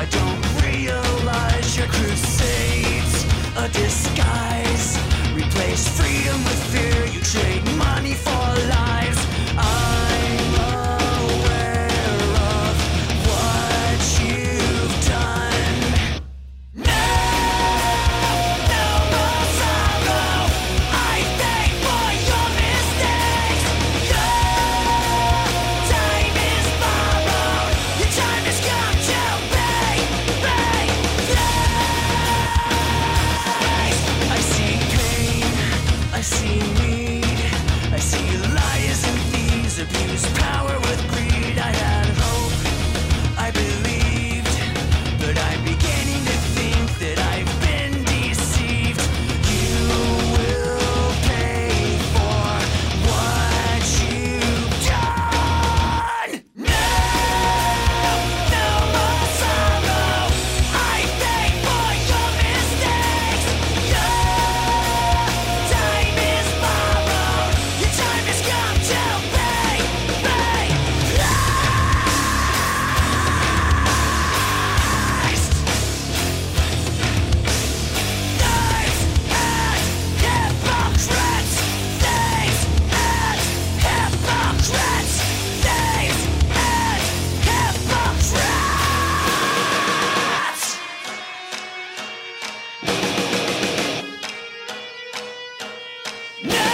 I don't realize you're. No!